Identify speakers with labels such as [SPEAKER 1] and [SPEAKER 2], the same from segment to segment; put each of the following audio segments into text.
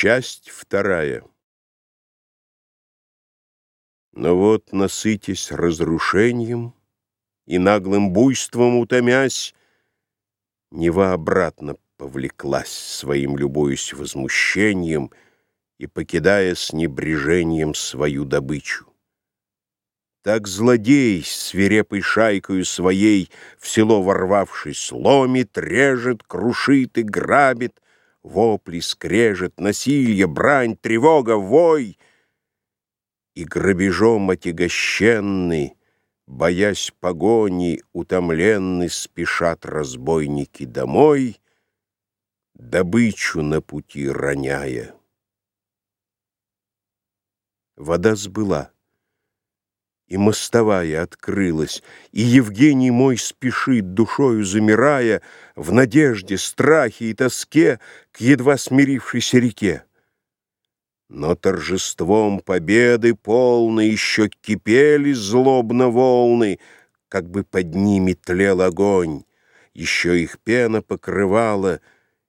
[SPEAKER 1] Часть вторая. Но вот, насытясь разрушением И наглым буйством утомясь, Нева обратно повлеклась, Своим любуясь возмущением И покидая с небрежением Свою добычу. Так злодей, свирепой шайкою своей, В село ворвавшись, ломит, режет, крушит и грабит — Вопли, скрежет, насилие, брань, тревога, вой. И грабежом отягощенный, Боясь погони, утомленный, Спешат разбойники домой, Добычу на пути роняя. Вода сбыла и мостовая открылась, и Евгений мой спешит, душою замирая, в надежде, страхе и тоске к едва смирившейся реке. Но торжеством победы полны еще кипели злобно волны, как бы под ними тлел огонь, еще их пена покрывала,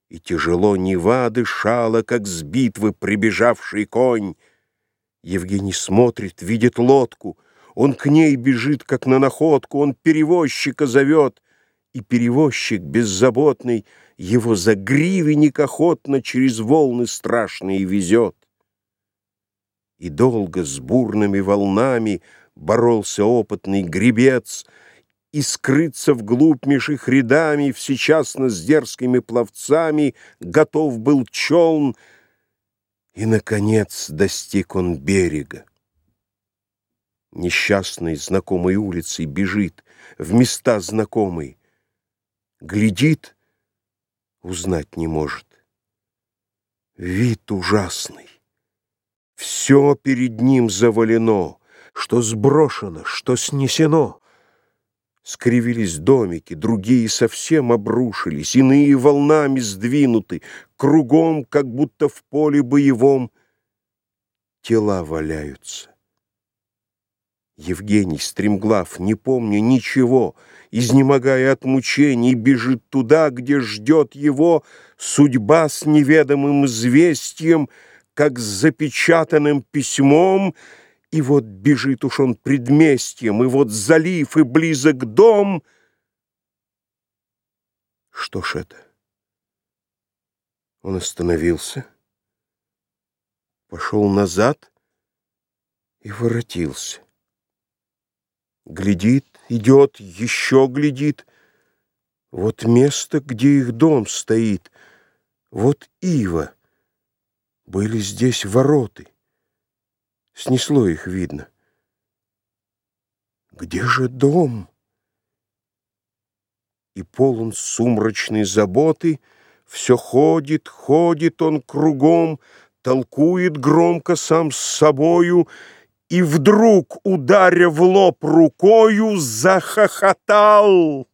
[SPEAKER 1] и тяжело Нева дышала, как с битвы прибежавший конь. Евгений смотрит, видит лодку — он к ней бежит, как на находку, он перевозчика зовет, и перевозчик беззаботный его за гривенник охотно через волны страшные везет. И долго с бурными волнами боролся опытный гребец, и скрыться вглубь меж их рядами, всечасно с дерзкими пловцами, готов был челн, и, наконец, достиг он берега. Несчастный знакомой улицей бежит В места знакомые. Глядит, узнать не может. Вид ужасный. Все перед ним завалено, Что сброшено, что снесено. Скривились домики, другие совсем обрушились, Иные волнами сдвинуты, Кругом, как будто в поле боевом, Тела валяются. Евгений, стремглав, не помня ничего, Изнемогая от мучений, бежит туда, где ждет его Судьба с неведомым известием, как с запечатанным письмом, И вот бежит уж он предместьем, и вот залив, и близок дом. Что ж это? Он остановился, пошел назад и воротился. Глядит, идет, еще глядит. Вот место, где их дом стоит. Вот ива. Были здесь вороты. Снесло их, видно. Где же дом? И полон сумрачной заботы, Все ходит, ходит он кругом, Толкует громко сам с собою — и вдруг, ударя в лоб рукою, захохотал.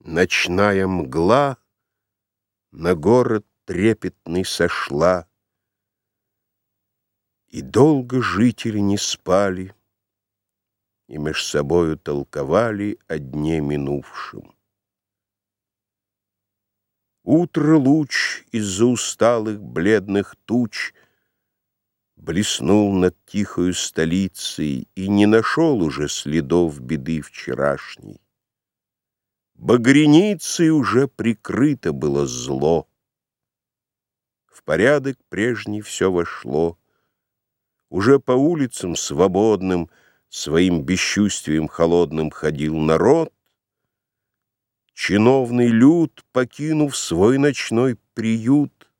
[SPEAKER 1] Ночная мгла на город трепетный сошла, И долго жители не спали, И меж собою толковали о дне минувшем. Утро луч из-за усталых бледных туч — Блеснул над тихою столицей И не нашел уже следов беды вчерашней. Багряницей уже прикрыто было зло. В порядок прежний все вошло. Уже по улицам свободным Своим бесчувствием холодным ходил народ. Чиновный люд, покинув свой ночной приют,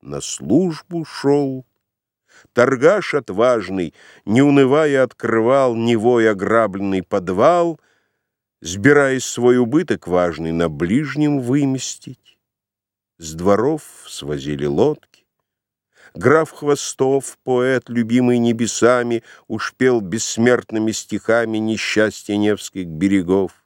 [SPEAKER 1] На службу шел Торгаш отважный, не унывая, открывал Невой ограбленный подвал, Сбираясь свой убыток важный На ближнем выместить. С дворов свозили лодки. Граф Хвостов, поэт, любимый небесами, Уж пел бессмертными стихами Несчастья Невских берегов.